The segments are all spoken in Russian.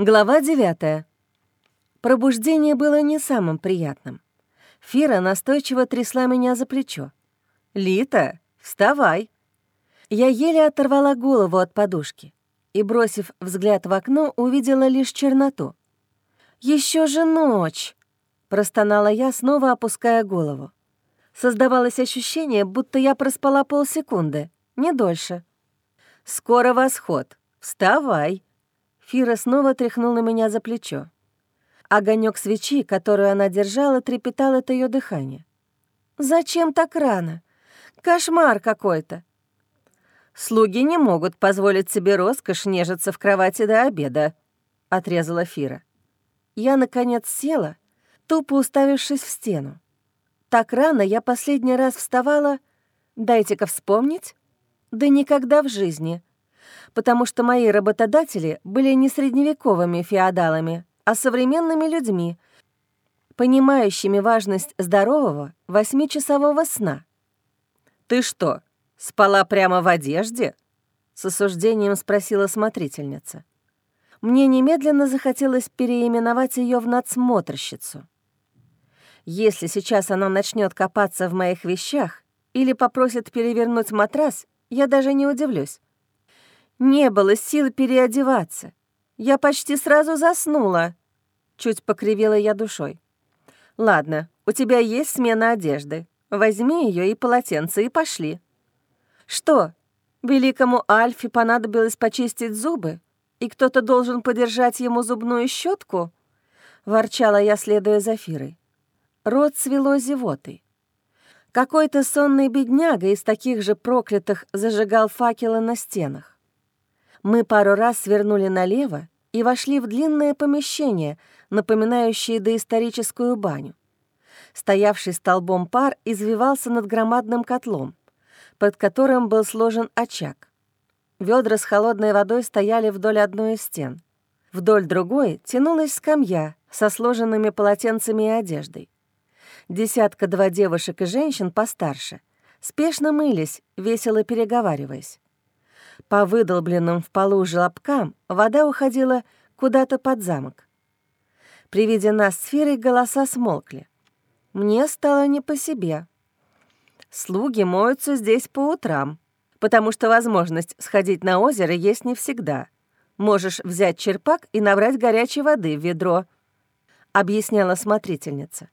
Глава 9. Пробуждение было не самым приятным. Фира настойчиво трясла меня за плечо. «Лита, вставай!» Я еле оторвала голову от подушки и, бросив взгляд в окно, увидела лишь черноту. Еще же ночь!» — простонала я, снова опуская голову. Создавалось ощущение, будто я проспала полсекунды, не дольше. «Скоро восход. Вставай!» Фира снова тряхнула меня за плечо. Огонек свечи, которую она держала, трепетал от ее дыхания. «Зачем так рано? Кошмар какой-то!» «Слуги не могут позволить себе роскошь нежиться в кровати до обеда», — отрезала Фира. Я, наконец, села, тупо уставившись в стену. Так рано я последний раз вставала... Дайте-ка вспомнить. Да никогда в жизни потому что мои работодатели были не средневековыми феодалами, а современными людьми, понимающими важность здорового восьмичасового сна. «Ты что, спала прямо в одежде?» — с осуждением спросила смотрительница. Мне немедленно захотелось переименовать ее в надсмотрщицу. Если сейчас она начнет копаться в моих вещах или попросит перевернуть матрас, я даже не удивлюсь. Не было сил переодеваться. Я почти сразу заснула. Чуть покривила я душой. Ладно, у тебя есть смена одежды. Возьми ее и полотенце, и пошли. Что, великому Альфе понадобилось почистить зубы? И кто-то должен подержать ему зубную щетку? Ворчала я, следуя за Фирой. Рот свело зевотой. Какой-то сонный бедняга из таких же проклятых зажигал факелы на стенах. Мы пару раз свернули налево и вошли в длинное помещение, напоминающее доисторическую баню. Стоявший столбом пар извивался над громадным котлом, под которым был сложен очаг. Ведра с холодной водой стояли вдоль одной из стен. Вдоль другой тянулась скамья со сложенными полотенцами и одеждой. Десятка-два девушек и женщин постарше спешно мылись, весело переговариваясь. По выдолбленным в полу желобкам вода уходила куда-то под замок. При виде нас сферы голоса смолкли. Мне стало не по себе. Слуги моются здесь по утрам, потому что возможность сходить на озеро есть не всегда. Можешь взять черпак и набрать горячей воды в ведро, — объясняла смотрительница.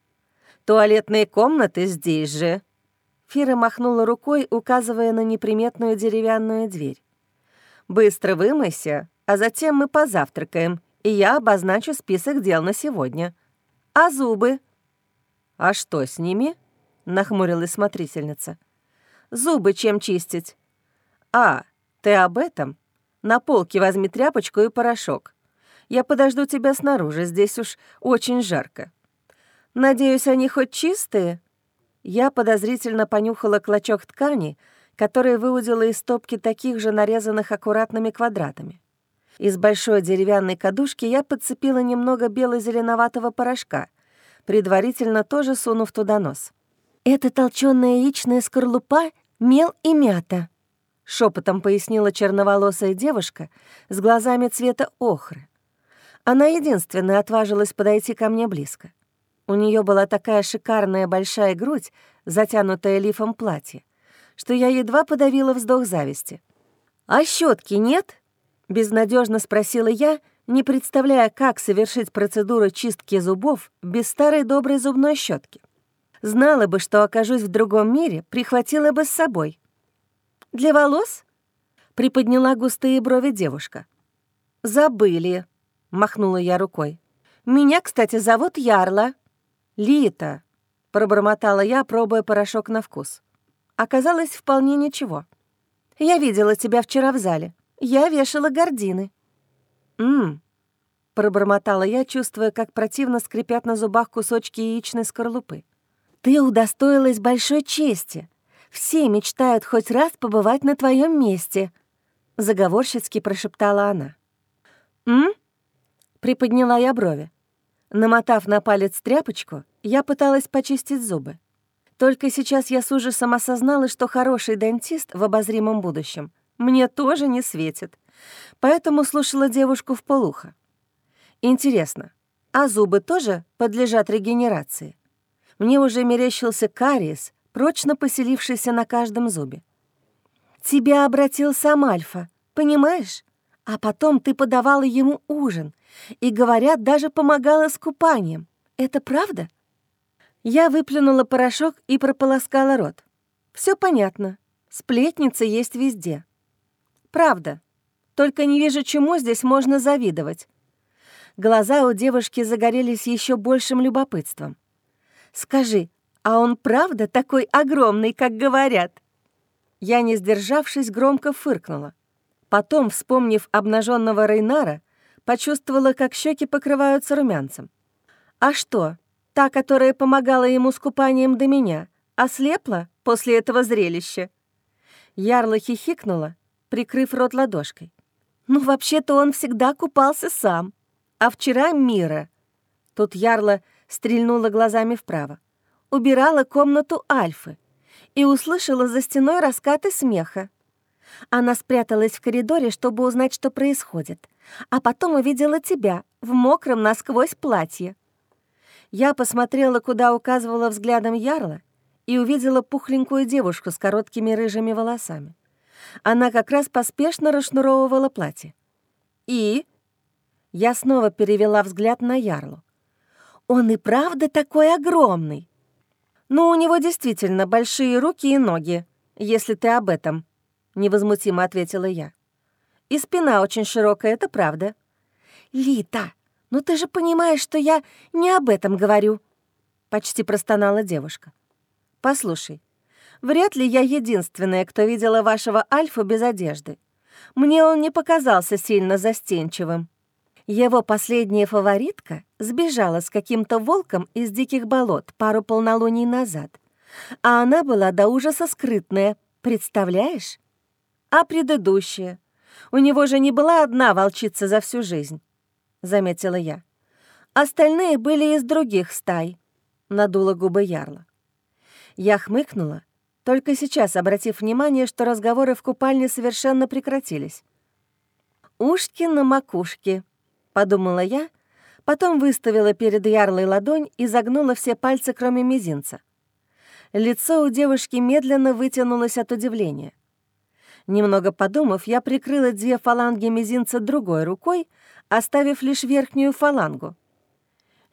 «Туалетные комнаты здесь же». Фира махнула рукой, указывая на неприметную деревянную дверь. Быстро вымойся, а затем мы позавтракаем, и я обозначу список дел на сегодня. А зубы?» «А что с ними?» — нахмурилась смотрительница. «Зубы чем чистить?» «А, ты об этом? На полке возьми тряпочку и порошок. Я подожду тебя снаружи, здесь уж очень жарко. Надеюсь, они хоть чистые?» Я подозрительно понюхала клочок ткани — который выудила из стопки таких же нарезанных аккуратными квадратами. Из большой деревянной кадушки я подцепила немного бело-зеленоватого порошка, предварительно тоже сунув туда нос. «Это толчёная яичная скорлупа, мел и мята», — шепотом пояснила черноволосая девушка с глазами цвета охры. Она единственная отважилась подойти ко мне близко. У нее была такая шикарная большая грудь, затянутая лифом платья, что я едва подавила вздох зависти. «А щетки нет?» — безнадежно спросила я, не представляя, как совершить процедуру чистки зубов без старой доброй зубной щетки. Знала бы, что окажусь в другом мире, прихватила бы с собой. «Для волос?» — приподняла густые брови девушка. «Забыли», — махнула я рукой. «Меня, кстати, зовут Ярла». «Лита», — пробормотала я, пробуя порошок на вкус оказалось вполне ничего. Я видела тебя вчера в зале. Я вешала гардины. «М-м», пробормотала я, чувствуя, как противно скрипят на зубах кусочки яичной скорлупы. «Ты удостоилась большой чести. Все мечтают хоть раз побывать на твоем месте», — заговорщицки прошептала она. «М?» — приподняла я брови. Намотав на палец тряпочку, я пыталась почистить зубы. Только сейчас я с ужасом осознала, что хороший дантист в обозримом будущем мне тоже не светит, поэтому слушала девушку в полухо. Интересно, а зубы тоже подлежат регенерации? Мне уже мерещился кариес, прочно поселившийся на каждом зубе. Тебя обратил сам Альфа, понимаешь? А потом ты подавала ему ужин и, говорят, даже помогала с купанием. Это правда? Я выплюнула порошок и прополоскала рот. Все понятно. Сплетница есть везде. Правда. Только не вижу, чему здесь можно завидовать. Глаза у девушки загорелись еще большим любопытством. «Скажи, а он правда такой огромный, как говорят?» Я, не сдержавшись, громко фыркнула. Потом, вспомнив обнаженного Рейнара, почувствовала, как щеки покрываются румянцем. «А что, та, которая помогала ему с купанием до меня, ослепла после этого зрелища?» Ярла хихикнула, прикрыв рот ладошкой. «Ну, вообще-то он всегда купался сам. А вчера Мира...» Тут Ярла стрельнула глазами вправо. Убирала комнату Альфы и услышала за стеной раскаты смеха. Она спряталась в коридоре, чтобы узнать, что происходит, а потом увидела тебя в мокром насквозь платье. Я посмотрела, куда указывала взглядом Ярла, и увидела пухленькую девушку с короткими рыжими волосами. Она как раз поспешно расшнуровывала платье. «И?» Я снова перевела взгляд на Ярлу. «Он и правда такой огромный!» «Ну, у него действительно большие руки и ноги, если ты об этом», — невозмутимо ответила я. «И спина очень широкая, это правда». «Лита, ну ты же понимаешь, что я не об этом говорю», — почти простонала девушка. «Послушай, вряд ли я единственная, кто видела вашего Альфа без одежды. Мне он не показался сильно застенчивым. Его последняя фаворитка сбежала с каким-то волком из диких болот пару полнолуний назад, а она была до ужаса скрытная, представляешь? А предыдущая? У него же не была одна волчица за всю жизнь, — заметила я. Остальные были из других стай, — надула губы ярла. Я хмыкнула, только сейчас обратив внимание, что разговоры в купальне совершенно прекратились. «Ушки на макушке», — подумала я, потом выставила перед ярлой ладонь и загнула все пальцы, кроме мизинца. Лицо у девушки медленно вытянулось от удивления. Немного подумав, я прикрыла две фаланги мизинца другой рукой, оставив лишь верхнюю фалангу.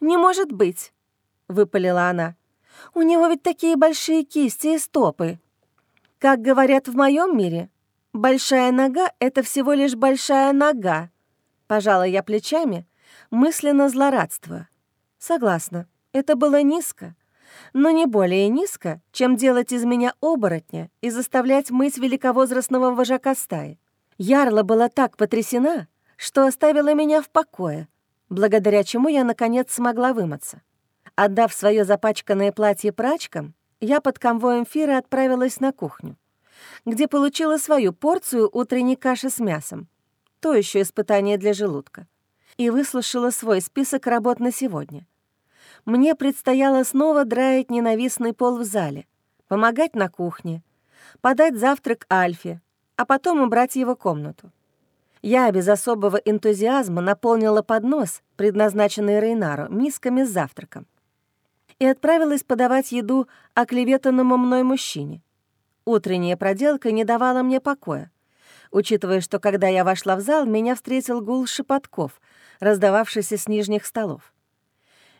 «Не может быть», — выпалила она. У него ведь такие большие кисти и стопы. Как говорят в моем мире, большая нога — это всего лишь большая нога. Пожала я плечами, мысленно злорадствуя. Согласна, это было низко, но не более низко, чем делать из меня оборотня и заставлять мыть великовозрастного вожака стаи. Ярла была так потрясена, что оставила меня в покое, благодаря чему я, наконец, смогла вымыться. Отдав свое запачканное платье прачкам, я под конвоем Фира отправилась на кухню, где получила свою порцию утренней каши с мясом, то еще испытание для желудка, и выслушала свой список работ на сегодня. Мне предстояло снова драить ненавистный пол в зале, помогать на кухне, подать завтрак Альфе, а потом убрать его комнату. Я без особого энтузиазма наполнила поднос, предназначенный Рейнару, мисками с завтраком и отправилась подавать еду оклеветанному мной мужчине. Утренняя проделка не давала мне покоя, учитывая, что когда я вошла в зал, меня встретил гул шепотков, раздававшийся с нижних столов.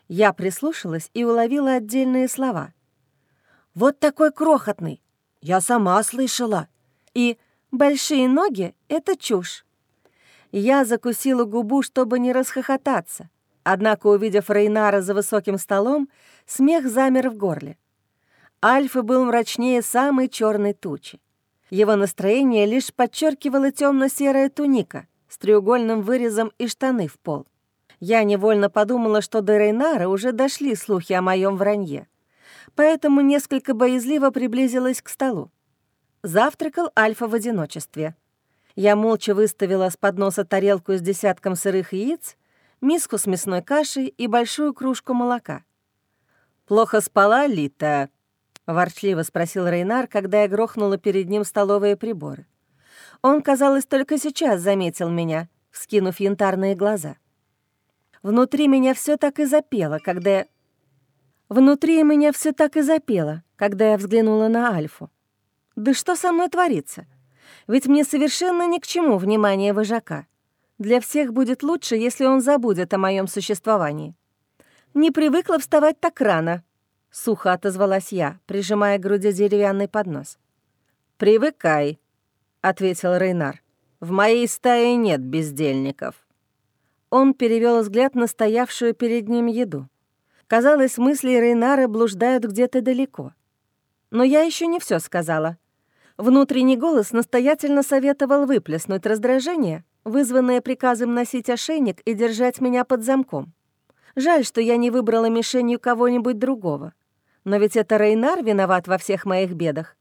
Я прислушалась и уловила отдельные слова. «Вот такой крохотный! Я сама слышала!» И «большие ноги — это чушь!» Я закусила губу, чтобы не расхохотаться, однако, увидев Рейнара за высоким столом, Смех замер в горле. Альфа был мрачнее самой черной тучи. Его настроение лишь подчеркивала темно-серая туника с треугольным вырезом и штаны в пол. Я невольно подумала, что до Рейнара уже дошли слухи о моем вранье, поэтому несколько боязливо приблизилась к столу. Завтракал Альфа в одиночестве. Я молча выставила с подноса тарелку с десятком сырых яиц, миску с мясной кашей и большую кружку молока. «Плохо спала, Лита?» — ворчливо спросил Рейнар, когда я грохнула перед ним столовые приборы. Он, казалось, только сейчас заметил меня, вскинув янтарные глаза. Внутри меня все так и запело, когда я... Внутри меня все так и запело, когда я взглянула на Альфу. Да что со мной творится? Ведь мне совершенно ни к чему внимание вожака. Для всех будет лучше, если он забудет о моем существовании. Не привыкла вставать так рано, — сухо отозвалась я, прижимая к груди деревянный поднос. «Привыкай», — ответил Рейнар. «В моей стае нет бездельников». Он перевел взгляд на стоявшую перед ним еду. Казалось, мысли Рейнара блуждают где-то далеко. Но я еще не все сказала. Внутренний голос настоятельно советовал выплеснуть раздражение, вызванное приказом носить ошейник и держать меня под замком. Жаль, что я не выбрала мишенью кого-нибудь другого. Но ведь это Рейнар виноват во всех моих бедах.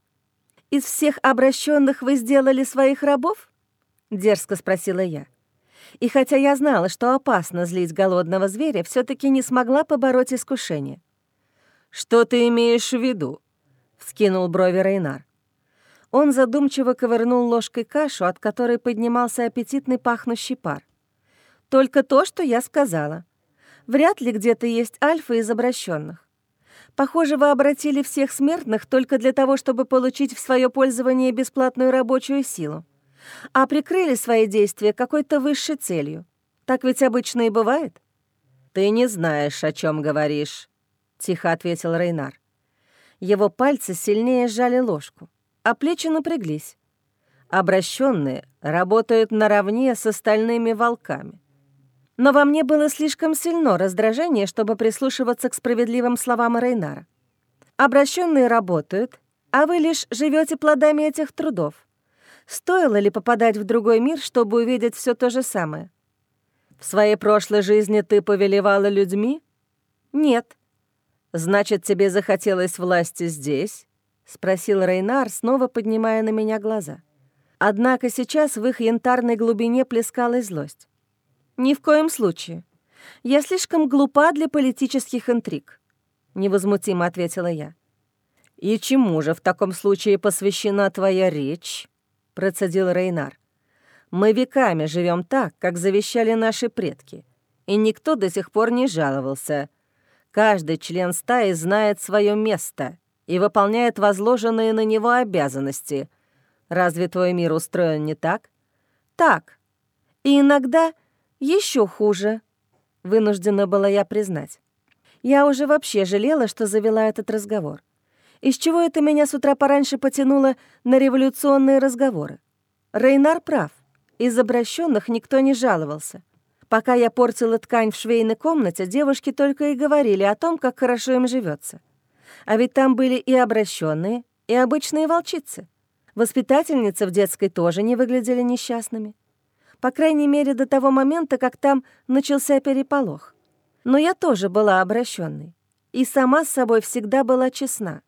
«Из всех обращенных вы сделали своих рабов?» — дерзко спросила я. И хотя я знала, что опасно злить голодного зверя, все таки не смогла побороть искушение. «Что ты имеешь в виду?» — вскинул брови Рейнар. Он задумчиво ковырнул ложкой кашу, от которой поднимался аппетитный пахнущий пар. «Только то, что я сказала. Вряд ли где-то есть альфа из обращенных. Похоже, вы обратили всех смертных только для того, чтобы получить в свое пользование бесплатную рабочую силу а прикрыли свои действия какой-то высшей целью. Так ведь обычно и бывает. «Ты не знаешь, о чем говоришь», — тихо ответил Рейнар. Его пальцы сильнее сжали ложку, а плечи напряглись. Обращенные работают наравне с остальными волками. Но во мне было слишком сильно раздражение, чтобы прислушиваться к справедливым словам Рейнара. Обращенные работают, а вы лишь живете плодами этих трудов. Стоило ли попадать в другой мир, чтобы увидеть все то же самое? В своей прошлой жизни ты повелевала людьми? Нет. Значит, тебе захотелось власти здесь? Спросил Рейнар, снова поднимая на меня глаза. Однако сейчас в их янтарной глубине плескалась злость. «Ни в коем случае. Я слишком глупа для политических интриг», — невозмутимо ответила я. «И чему же в таком случае посвящена твоя речь?» — процедил Рейнар. «Мы веками живем так, как завещали наши предки, и никто до сих пор не жаловался. Каждый член стаи знает свое место и выполняет возложенные на него обязанности. Разве твой мир устроен не так?» «Так. И иногда еще хуже», — вынуждена была я признать. Я уже вообще жалела, что завела этот разговор. Из чего это меня с утра пораньше потянуло на революционные разговоры? Рейнар прав. Из обращенных никто не жаловался. Пока я портила ткань в швейной комнате, девушки только и говорили о том, как хорошо им живется. А ведь там были и обращенные, и обычные волчицы. Воспитательницы в детской тоже не выглядели несчастными. По крайней мере, до того момента, как там начался переполох. Но я тоже была обращенной. И сама с собой всегда была честна.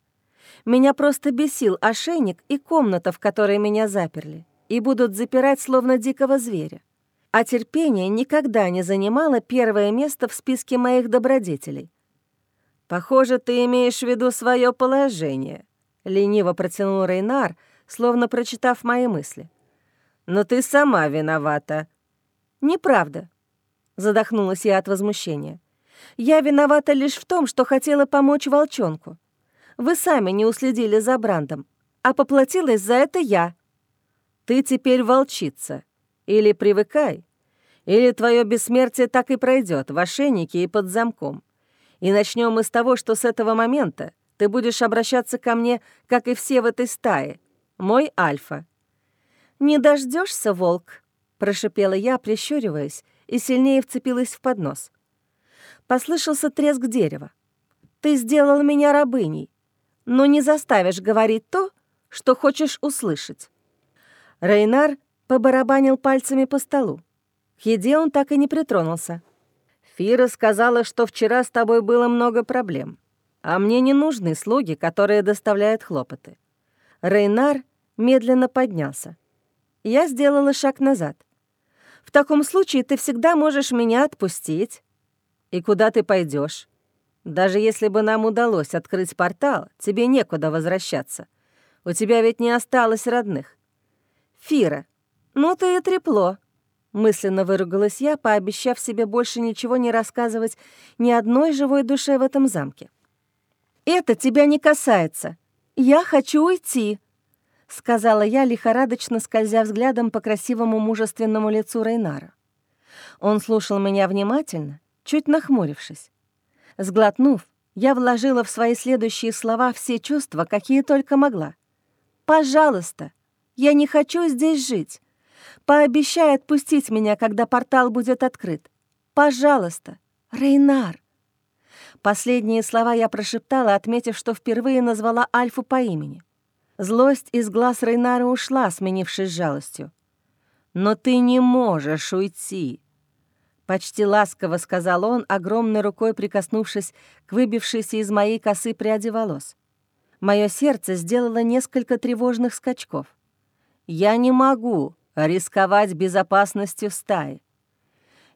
Меня просто бесил ошейник и комната, в которой меня заперли, и будут запирать словно дикого зверя. А терпение никогда не занимало первое место в списке моих добродетелей. «Похоже, ты имеешь в виду свое положение», — лениво протянул Рейнар, словно прочитав мои мысли. «Но ты сама виновата». «Неправда», — задохнулась я от возмущения. «Я виновата лишь в том, что хотела помочь волчонку. Вы сами не уследили за Брандом, а поплатилась за это я. Ты теперь волчица. Или привыкай, или твое бессмертие так и пройдет в ошейнике и под замком. И начнем мы с того, что с этого момента ты будешь обращаться ко мне, как и все в этой стае. Мой Альфа». «Не дождешься, волк?» — прошипела я, прищуриваясь, и сильнее вцепилась в поднос. Послышался треск дерева. «Ты сделал меня рабыней но не заставишь говорить то, что хочешь услышать». Рейнар побарабанил пальцами по столу. К еде он так и не притронулся. «Фира сказала, что вчера с тобой было много проблем, а мне не нужны слуги, которые доставляют хлопоты». Рейнар медленно поднялся. Я сделала шаг назад. «В таком случае ты всегда можешь меня отпустить». «И куда ты пойдешь? Даже если бы нам удалось открыть портал, тебе некуда возвращаться. У тебя ведь не осталось родных. Фира, ну ты и трепло. Мысленно выругалась я, пообещав себе больше ничего не рассказывать ни одной живой душе в этом замке. «Это тебя не касается. Я хочу уйти», — сказала я, лихорадочно скользя взглядом по красивому мужественному лицу Рейнара. Он слушал меня внимательно, чуть нахмурившись. Сглотнув, я вложила в свои следующие слова все чувства, какие только могла. «Пожалуйста, я не хочу здесь жить. Пообещай отпустить меня, когда портал будет открыт. Пожалуйста, Рейнар». Последние слова я прошептала, отметив, что впервые назвала Альфу по имени. Злость из глаз Рейнара ушла, сменившись жалостью. «Но ты не можешь уйти», — почти ласково сказал он, огромной рукой прикоснувшись к выбившейся из моей косы пряди волос. Мое сердце сделало несколько тревожных скачков. «Я не могу рисковать безопасностью стаи.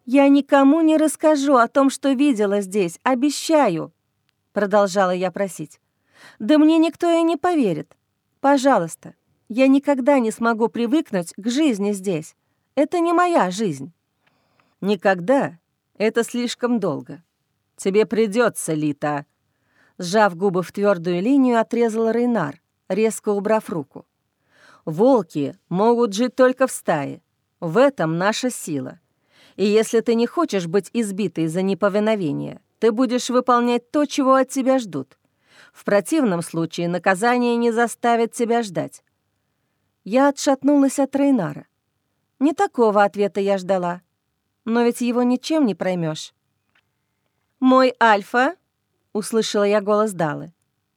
Я никому не расскажу о том, что видела здесь, обещаю», — продолжала я просить. «Да мне никто и не поверит. Пожалуйста, я никогда не смогу привыкнуть к жизни здесь. Это не моя жизнь». «Никогда. Это слишком долго. Тебе придется, Лита». Сжав губы в твердую линию, отрезал Рейнар, резко убрав руку. «Волки могут жить только в стае. В этом наша сила. И если ты не хочешь быть избитой за неповиновение, ты будешь выполнять то, чего от тебя ждут. В противном случае наказание не заставит тебя ждать». Я отшатнулась от Рейнара. Не такого ответа я ждала но ведь его ничем не проймешь. «Мой Альфа!» — услышала я голос Далы.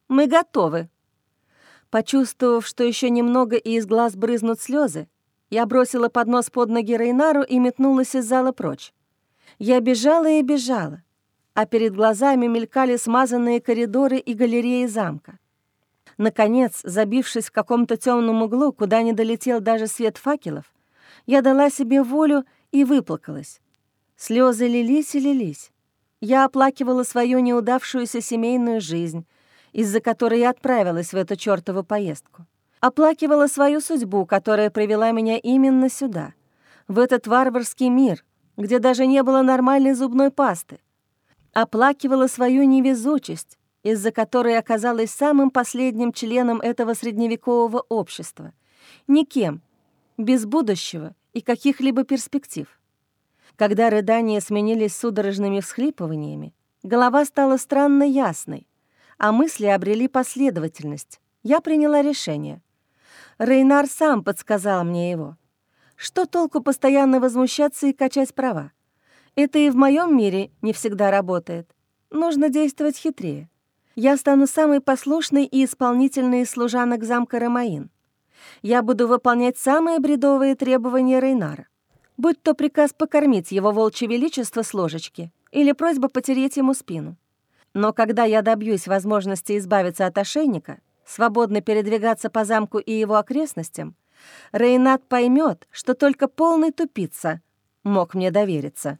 «Мы готовы!» Почувствовав, что еще немного и из глаз брызнут слезы, я бросила поднос под ноги Рейнару и метнулась из зала прочь. Я бежала и бежала, а перед глазами мелькали смазанные коридоры и галереи замка. Наконец, забившись в каком-то темном углу, куда не долетел даже свет факелов, я дала себе волю и выплакалась. Слезы лились и лились. Я оплакивала свою неудавшуюся семейную жизнь, из-за которой я отправилась в эту чёртову поездку. Оплакивала свою судьбу, которая привела меня именно сюда, в этот варварский мир, где даже не было нормальной зубной пасты. Оплакивала свою невезучесть, из-за которой оказалась самым последним членом этого средневекового общества. Никем, без будущего и каких-либо перспектив. Когда рыдания сменились судорожными всхлипываниями, голова стала странно ясной, а мысли обрели последовательность. Я приняла решение. Рейнар сам подсказал мне его. Что толку постоянно возмущаться и качать права? Это и в моем мире не всегда работает. Нужно действовать хитрее. Я стану самой послушной и исполнительной из служанок замка Ромаин я буду выполнять самые бредовые требования Рейнара. Будь то приказ покормить его волчье величество с ложечки или просьба потереть ему спину. Но когда я добьюсь возможности избавиться от ошейника, свободно передвигаться по замку и его окрестностям, Рейнат поймет, что только полный тупица мог мне довериться.